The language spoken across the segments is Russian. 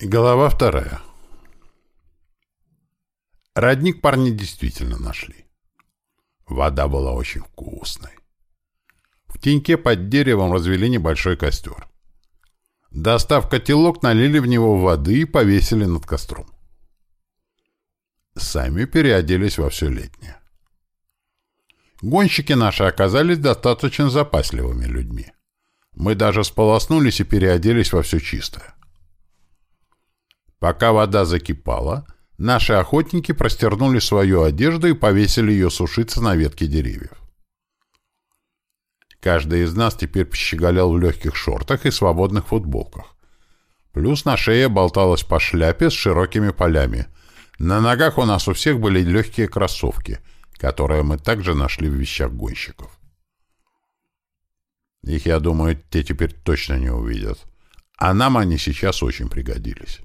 Голова вторая. Родник парни действительно нашли. Вода была очень вкусной. В теньке под деревом развели небольшой костер. Достав котелок, налили в него воды и повесили над костром. Сами переоделись во все летнее. Гонщики наши оказались достаточно запасливыми людьми. Мы даже сполоснулись и переоделись во все чистое. Пока вода закипала, наши охотники простернули свою одежду и повесили ее сушиться на ветке деревьев. Каждый из нас теперь пощеголял в легких шортах и свободных футболках. Плюс на шее болталась по шляпе с широкими полями. На ногах у нас у всех были легкие кроссовки, которые мы также нашли в вещах гонщиков. Их, я думаю, те теперь точно не увидят. А нам они сейчас очень пригодились.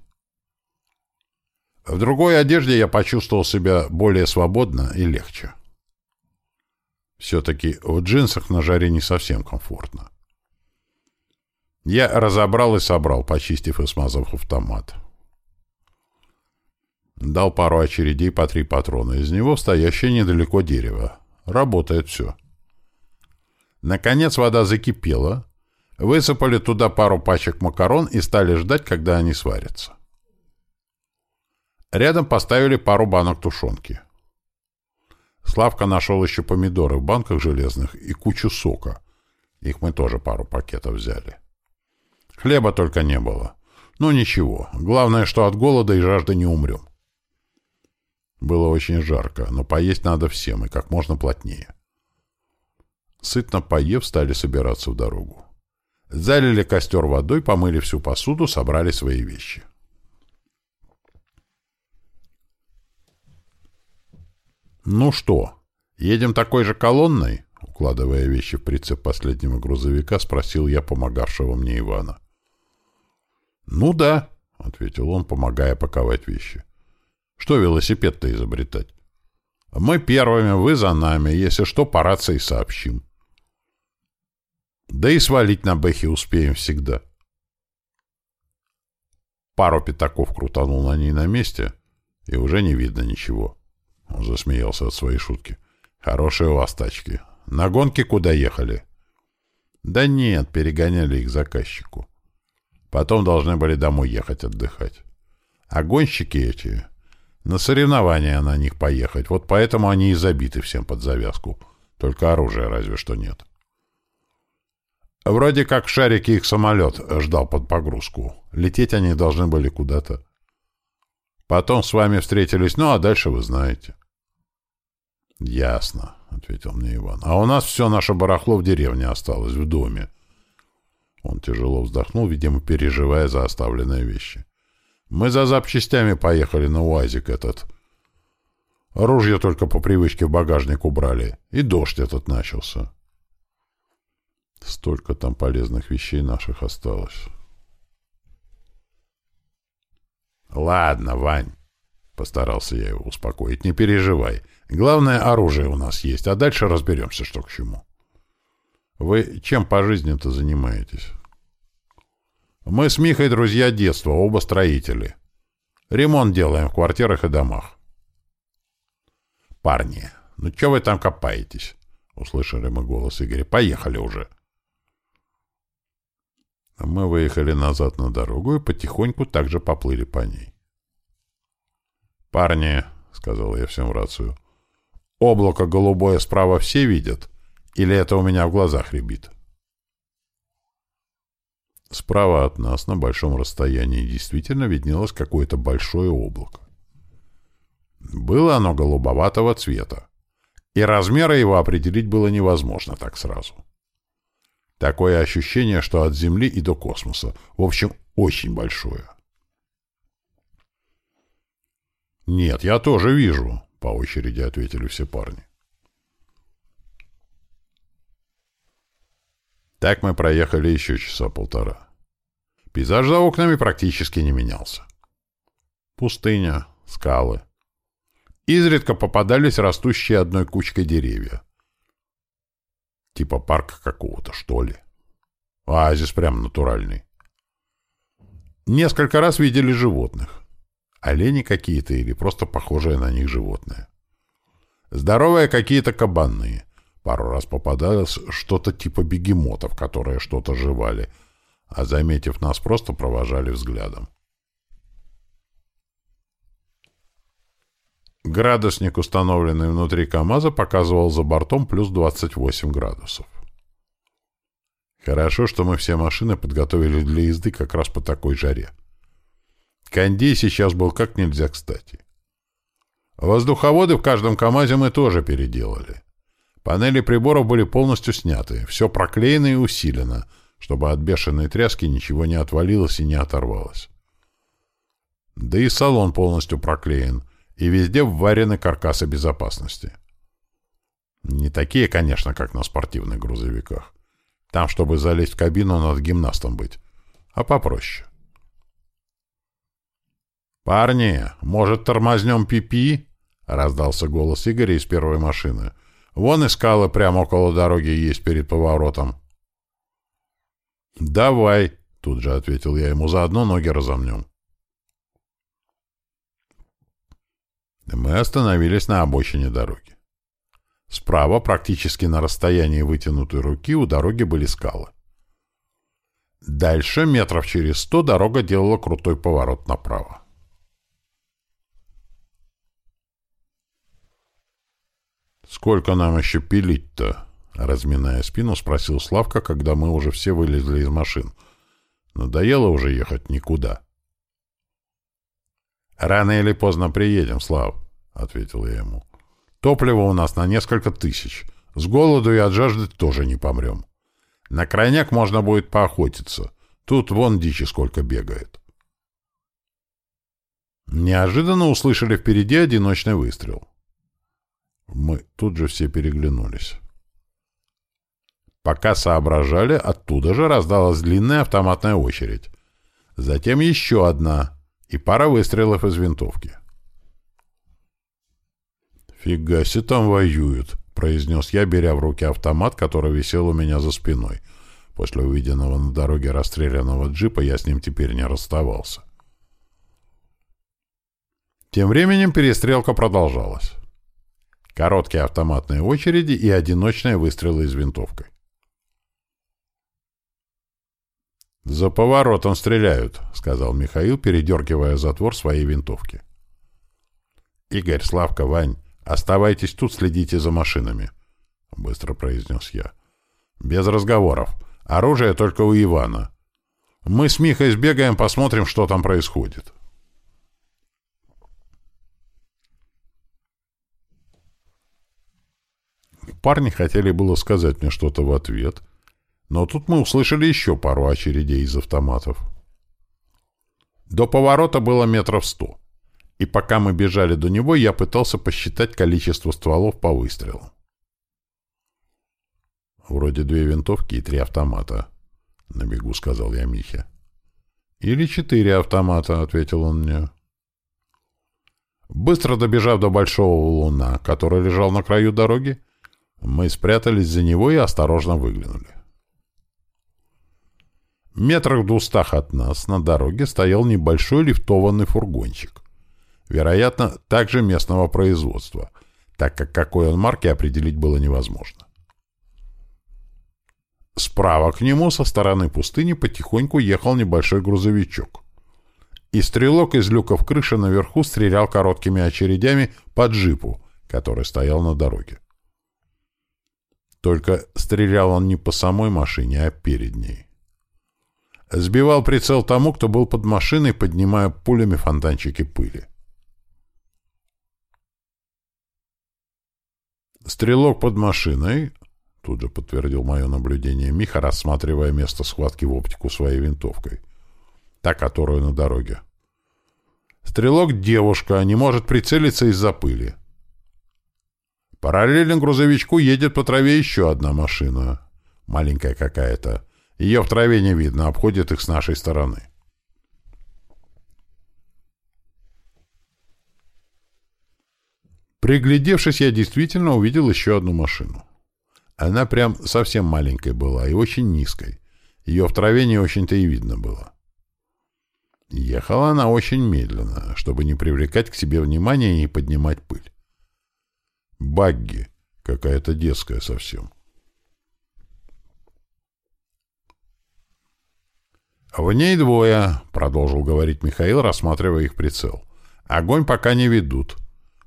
В другой одежде я почувствовал себя более свободно и легче. Все-таки в джинсах на жаре не совсем комфортно. Я разобрал и собрал, почистив и смазав автомат. Дал пару очередей по три патрона. Из него стоящее недалеко дерево. Работает все. Наконец вода закипела. Высыпали туда пару пачек макарон и стали ждать, когда они сварятся. Рядом поставили пару банок тушенки. Славка нашел еще помидоры в банках железных и кучу сока. Их мы тоже пару пакетов взяли. Хлеба только не было. Ну ничего, главное, что от голода и жажды не умрем. Было очень жарко, но поесть надо всем и как можно плотнее. Сытно поев, стали собираться в дорогу. Залили костер водой, помыли всю посуду, собрали свои вещи. «Ну что, едем такой же колонной?» Укладывая вещи в прицеп последнего грузовика, спросил я помогавшего мне Ивана. «Ну да», — ответил он, помогая паковать вещи. «Что велосипед-то изобретать? Мы первыми, вы за нами. Если что, по рации сообщим». Да и свалить на бэхе успеем всегда. Пару пятаков крутанул на ней на месте, и уже не видно ничего. Он засмеялся от своей шутки. «Хорошие у вас тачки. На гонки куда ехали?» «Да нет, перегоняли их заказчику. Потом должны были домой ехать отдыхать. А гонщики эти... На соревнования на них поехать. Вот поэтому они и забиты всем под завязку. Только оружия разве что нет». Вроде как шарики их самолет ждал под погрузку. Лететь они должны были куда-то. Потом с вами встретились, ну а дальше вы знаете. «Ясно», — ответил мне Иван. «А у нас все наше барахло в деревне осталось, в доме». Он тяжело вздохнул, видимо, переживая за оставленные вещи. «Мы за запчастями поехали на УАЗик этот. Ружье только по привычке в багажник убрали, и дождь этот начался». Столько там полезных вещей наших осталось. «Ладно, Вань», — постарался я его успокоить, — «не переживай. Главное, оружие у нас есть, а дальше разберемся, что к чему. Вы чем по жизни-то занимаетесь? Мы с Михой друзья детства, оба строители. Ремонт делаем в квартирах и домах. Парни, ну что вы там копаетесь? Услышали мы голос Игоря. Поехали уже. Мы выехали назад на дорогу и потихоньку также поплыли по ней. «Парни», — сказал я всем в рацию, Облако голубое справа все видят? Или это у меня в глазах рябит? Справа от нас, на большом расстоянии, действительно виднелось какое-то большое облако. Было оно голубоватого цвета, и размеры его определить было невозможно так сразу. Такое ощущение, что от Земли и до космоса. В общем, очень большое. «Нет, я тоже вижу», по очереди ответили все парни. Так мы проехали еще часа полтора. Пейзаж за окнами практически не менялся. Пустыня, скалы. Изредка попадались растущие одной кучкой деревья. Типа парка какого-то, что ли. Оазис прям натуральный. Несколько раз видели животных. Олени какие-то или просто похожие на них животные. Здоровые какие-то кабанные. Пару раз попадалось что-то типа бегемотов, которые что-то жевали, а, заметив нас, просто провожали взглядом. Градусник, установленный внутри КамАЗа, показывал за бортом плюс 28 градусов. Хорошо, что мы все машины подготовили для езды как раз по такой жаре. Кондей сейчас был как нельзя кстати. Воздуховоды в каждом КамАЗе мы тоже переделали. Панели приборов были полностью сняты, все проклеено и усилено, чтобы от бешеной тряски ничего не отвалилось и не оторвалось. Да и салон полностью проклеен, и везде вварены каркасы безопасности. Не такие, конечно, как на спортивных грузовиках. Там, чтобы залезть в кабину, надо гимнастом быть. А попроще. «Парни, может, тормознем пипи?» — раздался голос Игоря из первой машины. «Вон и скалы прямо около дороги есть перед поворотом». «Давай», — тут же ответил я ему, — «заодно ноги разомнем». Мы остановились на обочине дороги. Справа, практически на расстоянии вытянутой руки, у дороги были скалы. Дальше, метров через сто, дорога делала крутой поворот направо. «Сколько нам еще пилить-то?» — разминая спину, спросил Славка, когда мы уже все вылезли из машин. «Надоело уже ехать никуда». «Рано или поздно приедем, Слав», — ответил я ему. Топлива у нас на несколько тысяч. С голоду и от жажды тоже не помрем. На крайняк можно будет поохотиться. Тут вон дичи сколько бегает. Неожиданно услышали впереди одиночный выстрел. Мы тут же все переглянулись. Пока соображали, оттуда же раздалась длинная автоматная очередь. Затем еще одна и пара выстрелов из винтовки. «Фига себе там воюют», — произнес я, беря в руки автомат, который висел у меня за спиной. После увиденного на дороге расстрелянного джипа я с ним теперь не расставался. Тем временем перестрелка продолжалась. Короткие автоматные очереди и одиночные выстрелы из винтовкой. «За поворотом стреляют», — сказал Михаил, передергивая затвор своей винтовки. «Игорь, Славка, Вань, «Оставайтесь тут, следите за машинами», — быстро произнес я. «Без разговоров. Оружие только у Ивана. Мы с Михой сбегаем, посмотрим, что там происходит». Парни хотели было сказать мне что-то в ответ, но тут мы услышали еще пару очередей из автоматов. До поворота было метров сто и пока мы бежали до него, я пытался посчитать количество стволов по выстрелу. «Вроде две винтовки и три автомата», — на бегу сказал я Михе. «Или четыре автомата», — ответил он мне. Быстро добежав до большого луна, который лежал на краю дороги, мы спрятались за него и осторожно выглянули. Метрах в двухстах от нас на дороге стоял небольшой лифтованный фургончик. Вероятно, также местного производства, так как какой он марки определить было невозможно. Справа к нему со стороны пустыни потихоньку ехал небольшой грузовичок. И стрелок из люков крыши наверху стрелял короткими очередями по джипу, который стоял на дороге. Только стрелял он не по самой машине, а перед ней. Сбивал прицел тому, кто был под машиной, поднимая пулями фонтанчики пыли. «Стрелок под машиной», — тут же подтвердил мое наблюдение Миха, рассматривая место схватки в оптику своей винтовкой. Та, которую на дороге. «Стрелок — девушка, не может прицелиться из-за пыли». Параллельно грузовичку едет по траве еще одна машина. Маленькая какая-то. Ее в траве не видно, обходит их с нашей стороны. Приглядевшись, я действительно увидел еще одну машину. Она прям совсем маленькой была и очень низкой. Ее в траве не очень-то и видно было. Ехала она очень медленно, чтобы не привлекать к себе внимания и поднимать пыль. Багги, какая-то детская совсем. «В ней двое», — продолжил говорить Михаил, рассматривая их прицел. «Огонь пока не ведут.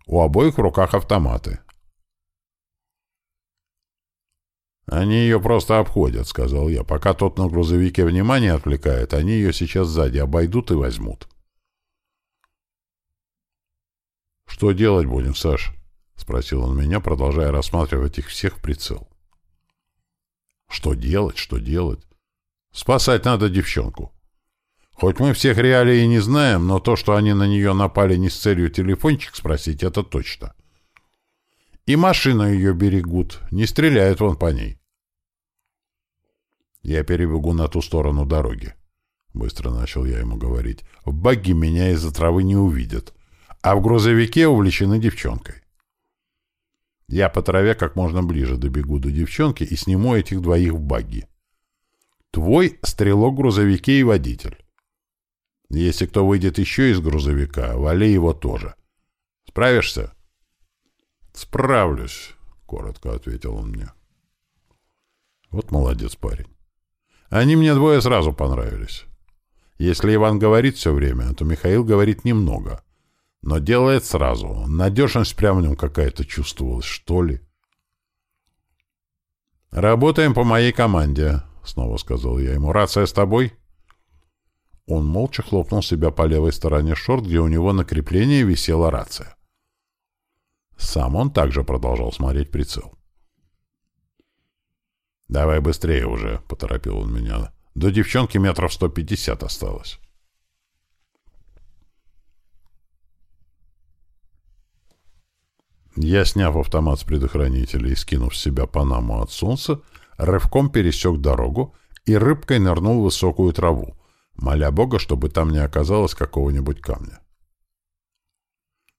У обоих в руках автоматы». «Они ее просто обходят», — сказал я. «Пока тот на грузовике внимание отвлекает, они ее сейчас сзади обойдут и возьмут». «Что делать будем, Саш?» — спросил он меня, продолжая рассматривать их всех в прицел. «Что делать? Что делать? Спасать надо девчонку. Хоть мы всех реалий и не знаем, но то, что они на нее напали не с целью телефончик спросить, это точно. И машину ее берегут, не стреляют вон по ней. Я перебегу на ту сторону дороги. Быстро начал я ему говорить. В багги меня из-за травы не увидят, а в грузовике увлечены девчонкой. Я по траве как можно ближе добегу до девчонки и сниму этих двоих в багги. Твой стрелок в грузовике и водитель. Если кто выйдет еще из грузовика, вали его тоже. Справишься? Справлюсь, коротко ответил он мне. Вот молодец парень. Они мне двое сразу понравились. Если Иван говорит все время, то Михаил говорит немного. Но делает сразу. Надежность прямо в нем какая-то чувствовалась, что ли. «Работаем по моей команде», — снова сказал я ему. «Рация с тобой?» Он молча хлопнул себя по левой стороне шорт, где у него на креплении висела рация. Сам он также продолжал смотреть прицел. «Давай быстрее уже», — поторопил он меня. «До девчонки метров сто пятьдесят осталось». Я, сняв автомат с предохранителя и скинув с себя панаму от солнца, рывком пересек дорогу и рыбкой нырнул в высокую траву, моля Бога, чтобы там не оказалось какого-нибудь камня.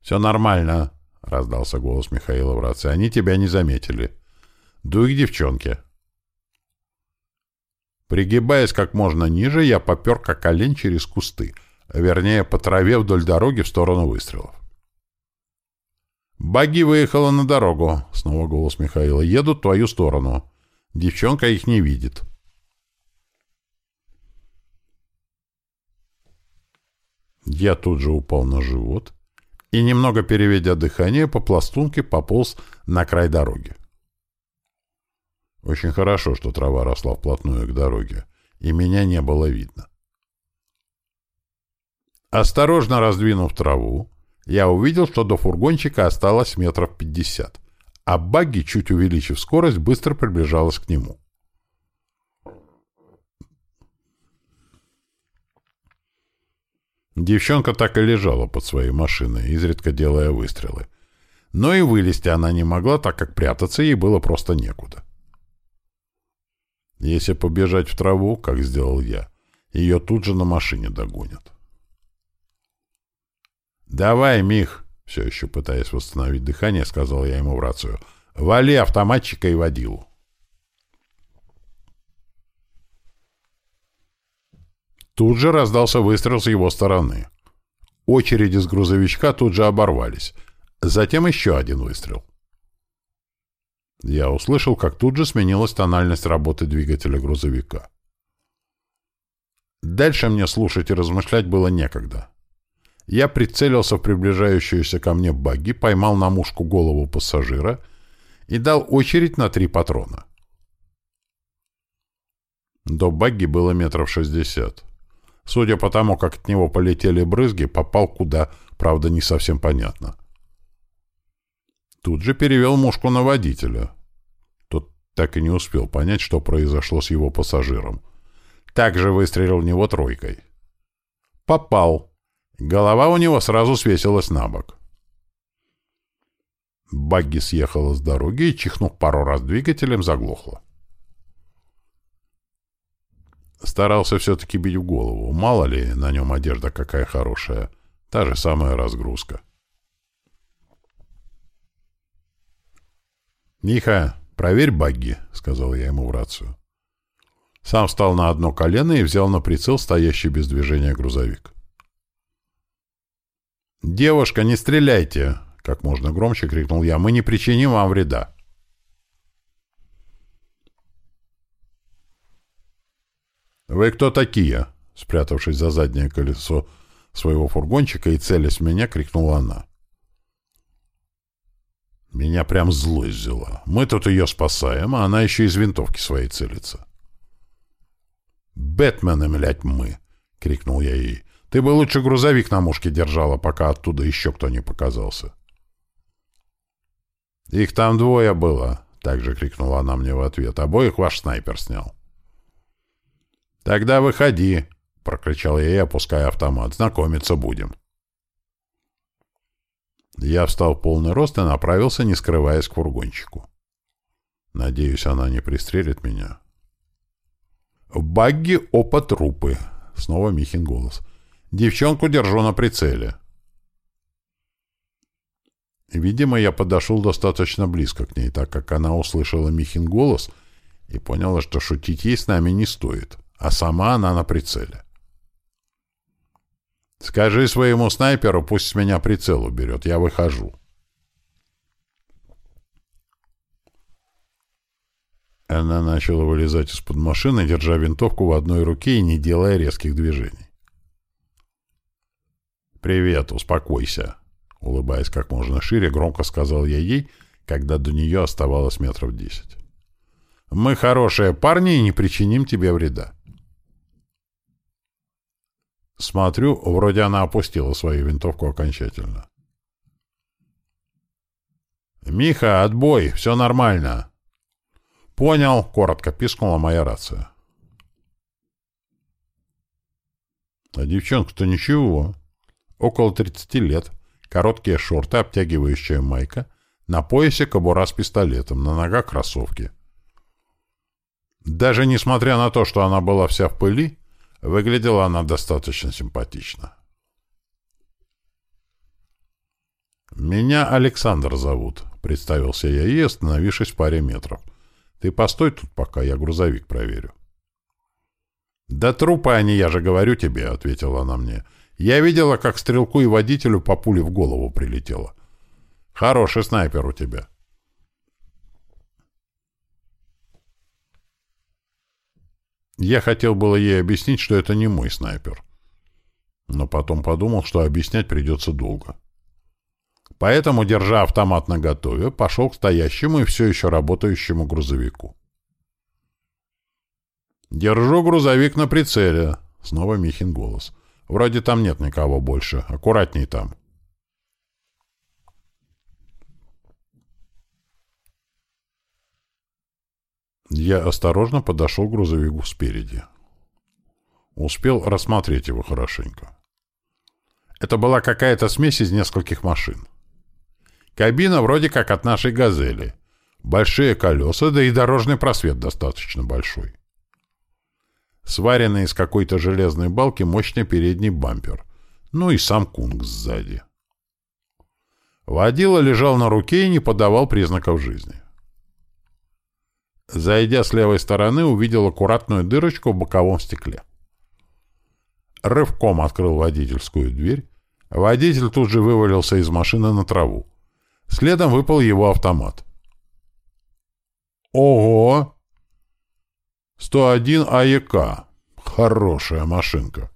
«Все нормально», — раздался голос Михаила в рации. «Они тебя не заметили. Дуй к девчонке». Пригибаясь как можно ниже, я попер как олень через кусты, вернее, по траве вдоль дороги в сторону выстрелов. «Баги выехала на дорогу», — снова голос Михаила. «Едут в твою сторону. Девчонка их не видит. Я тут же упал на живот и, немного переведя дыхание, по пластунке пополз на край дороги. Очень хорошо, что трава росла вплотную к дороге, и меня не было видно. Осторожно раздвинув траву, я увидел, что до фургончика осталось метров пятьдесят а багги, чуть увеличив скорость, быстро приближалась к нему. Девчонка так и лежала под своей машиной, изредка делая выстрелы. Но и вылезти она не могла, так как прятаться ей было просто некуда. Если побежать в траву, как сделал я, ее тут же на машине догонят. «Давай, Мих!» Все еще пытаясь восстановить дыхание, сказал я ему в рацию. «Вали автоматчика и водилу». Тут же раздался выстрел с его стороны. Очереди с грузовичка тут же оборвались. Затем еще один выстрел. Я услышал, как тут же сменилась тональность работы двигателя грузовика. Дальше мне слушать и размышлять было некогда. Я прицелился в приближающуюся ко мне багги, поймал на мушку голову пассажира и дал очередь на три патрона. До багги было метров шестьдесят. Судя по тому, как от него полетели брызги, попал куда, правда, не совсем понятно. Тут же перевел мушку на водителя. Тот так и не успел понять, что произошло с его пассажиром. Также выстрелил в него тройкой. Попал. Голова у него сразу свесилась на бок. Багги съехала с дороги и, чихнув пару раз двигателем, заглохла. Старался все-таки бить в голову. Мало ли, на нем одежда какая хорошая. Та же самая разгрузка. «Миха, проверь багги», — сказал я ему в рацию. Сам встал на одно колено и взял на прицел стоящий без движения грузовик. «Девушка, не стреляйте!» — как можно громче крикнул я. «Мы не причиним вам вреда!» «Вы кто такие?» — спрятавшись за заднее колесо своего фургончика и целясь в меня, крикнула она. Меня прям злость взяла. Мы тут ее спасаем, а она еще из винтовки своей целится. «Бэтмены, млять, мы!» — крикнул я ей. «Ты бы лучше грузовик на мушке держала, пока оттуда еще кто не показался». «Их там двое было!» — также крикнула она мне в ответ. «Обоих ваш снайпер снял». «Тогда выходи!» — прокричал я ей, опуская автомат. «Знакомиться будем». Я встал в полный рост и направился, не скрываясь, к фургончику. Надеюсь, она не пристрелит меня. «Багги опа трупы!» — снова Михин голос. «Девчонку держу на прицеле». Видимо, я подошел достаточно близко к ней, так как она услышала Михин голос и поняла, что шутить ей с нами не стоит, а сама она на прицеле. «Скажи своему снайперу, пусть с меня прицел уберет, я выхожу». Она начала вылезать из-под машины, держа винтовку в одной руке и не делая резких движений. «Привет, успокойся», — улыбаясь как можно шире, громко сказал я ей, когда до нее оставалось метров десять. «Мы хорошие парни и не причиним тебе вреда». Смотрю, вроде она опустила свою винтовку окончательно. «Миха, отбой, все нормально», «Понял», — коротко пискнула моя рация. А девчонка-то ничего. Около 30 лет, короткие шорты, обтягивающая майка, на поясе кобура с пистолетом, на ногах кроссовки. Даже несмотря на то, что она была вся в пыли, выглядела она достаточно симпатично. «Меня Александр зовут», — представился я ей, остановившись в паре метров — ты постой тут пока, я грузовик проверю. «Да трупы они, я же говорю тебе», — ответила она мне. «Я видела, как стрелку и водителю по пуле в голову прилетело. Хороший снайпер у тебя». Я хотел было ей объяснить, что это не мой снайпер. Но потом подумал, что объяснять придется долго. Поэтому, держа автомат наготове, пошел к стоящему и все еще работающему грузовику. «Держу грузовик на прицеле», — снова Михин голос. «Вроде там нет никого больше. Аккуратней там». Я осторожно подошел к грузовику спереди. Успел рассмотреть его хорошенько. Это была какая-то смесь из нескольких машин. Кабина вроде как от нашей «Газели». Большие колеса, да и дорожный просвет достаточно большой. Сваренный из какой-то железной балки мощный передний бампер. Ну и сам кунг сзади. Водила лежал на руке и не подавал признаков жизни. Зайдя с левой стороны, увидел аккуратную дырочку в боковом стекле. Рывком открыл водительскую дверь. Водитель тут же вывалился из машины на траву. Следом выпал его автомат. Ого! 101 АЕК. Хорошая машинка.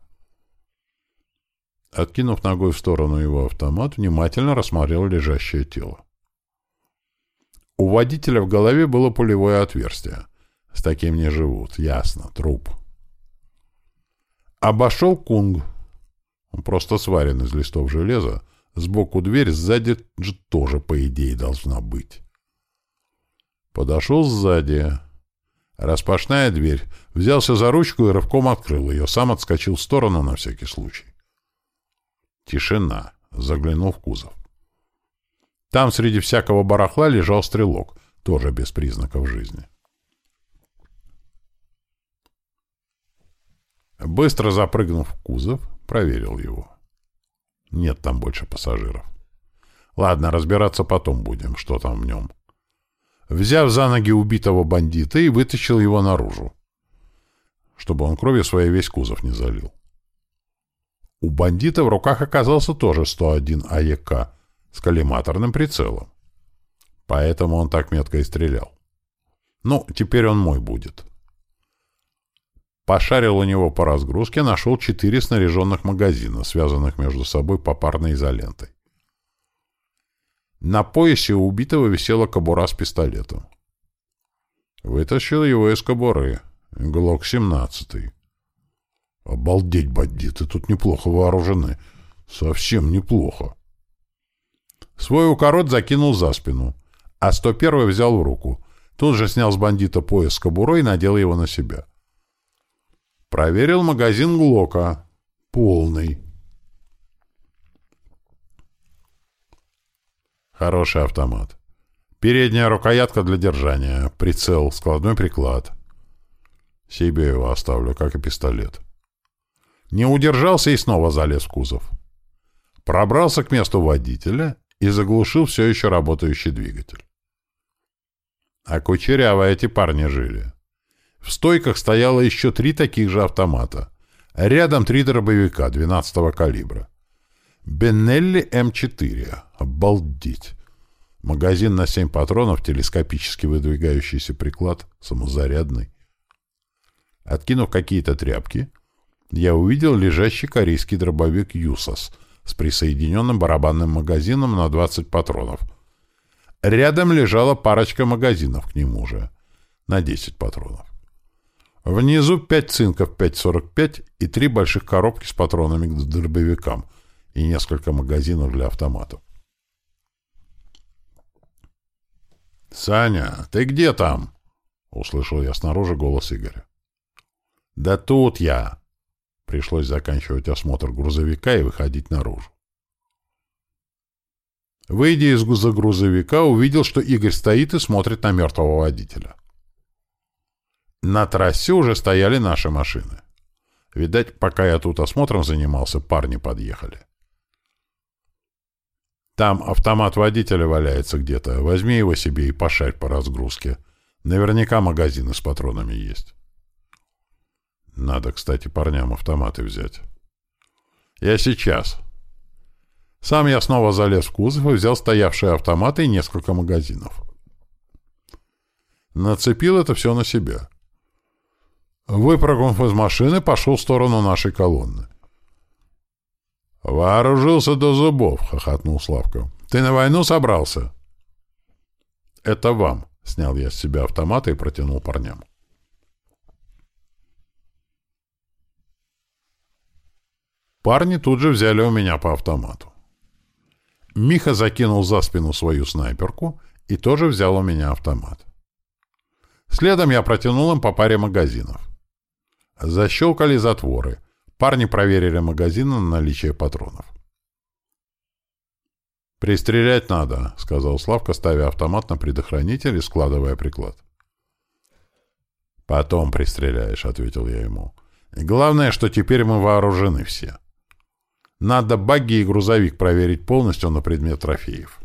Откинув ногой в сторону его автомат, внимательно рассмотрел лежащее тело. У водителя в голове было пулевое отверстие. С таким не живут. Ясно. Труп. Обошел кунг. Он просто сварен из листов железа, Сбоку дверь, сзади же тоже, по идее, должна быть. Подошел сзади. Распашная дверь. Взялся за ручку и рывком открыл ее. Сам отскочил в сторону на всякий случай. Тишина. Заглянул в кузов. Там среди всякого барахла лежал стрелок, тоже без признаков жизни. Быстро запрыгнув в кузов, проверил его. Нет там больше пассажиров. Ладно, разбираться потом будем, что там в нем. Взяв за ноги убитого бандита и вытащил его наружу, чтобы он кровью своей весь кузов не залил. У бандита в руках оказался тоже 101 АЕК с коллиматорным прицелом. Поэтому он так метко и стрелял. Ну, теперь он мой будет. Пошарил у него по разгрузке, нашел четыре снаряженных магазина, связанных между собой попарной изолентой. На поясе у убитого висела кобура с пистолетом. Вытащил его из кобуры. Глок-17. Обалдеть, бандиты, тут неплохо вооружены. Совсем неплохо. Свой укорот закинул за спину, а 101 взял в руку. Тут же снял с бандита пояс с кобурой и надел его на себя. Проверил магазин Глока. Полный. Хороший автомат. Передняя рукоятка для держания, прицел, складной приклад. Себе его оставлю, как и пистолет. Не удержался и снова залез в кузов. Пробрался к месту водителя и заглушил все еще работающий двигатель. А кучеряво эти парни жили. В стойках стояло еще три таких же автомата. Рядом три дробовика 12-го калибра. Беннелли М4. Обалдеть! Магазин на семь патронов, телескопически выдвигающийся приклад, самозарядный. Откинув какие-то тряпки, я увидел лежащий корейский дробовик «Юсос» с присоединенным барабанным магазином на 20 патронов. Рядом лежала парочка магазинов к нему же, на 10 патронов. Внизу 5 цинков 5.45 и три больших коробки с патронами к дробовикам и несколько магазинов для автоматов. «Саня, ты где там?» — услышал я снаружи голос Игоря. «Да тут я!» Пришлось заканчивать осмотр грузовика и выходить наружу. Выйдя из-за грузовика, увидел, что Игорь стоит и смотрит на мертвого водителя. На трассе уже стояли наши машины. Видать, пока я тут осмотром занимался, парни подъехали. Там автомат водителя валяется где-то. Возьми его себе и пошарь по разгрузке. Наверняка магазины с патронами есть. Надо, кстати, парням автоматы взять. Я сейчас. Сам я снова залез в кузов и взял стоявшие автоматы и несколько магазинов. Нацепил это все на себя. Выпрыгнув из машины, пошел в сторону нашей колонны. «Вооружился до зубов», — хохотнул Славка. «Ты на войну собрался?» «Это вам», — снял я с себя автомат и протянул парням. Парни тут же взяли у меня по автомату. Миха закинул за спину свою снайперку и тоже взял у меня автомат. Следом я протянул им по паре магазинов. Защелкали затворы — Парни проверили магазин на наличие патронов. «Пристрелять надо», — сказал Славка, ставя автомат на предохранитель и складывая приклад. «Потом пристреляешь», — ответил я ему. «Главное, что теперь мы вооружены все. Надо багги и грузовик проверить полностью на предмет трофеев».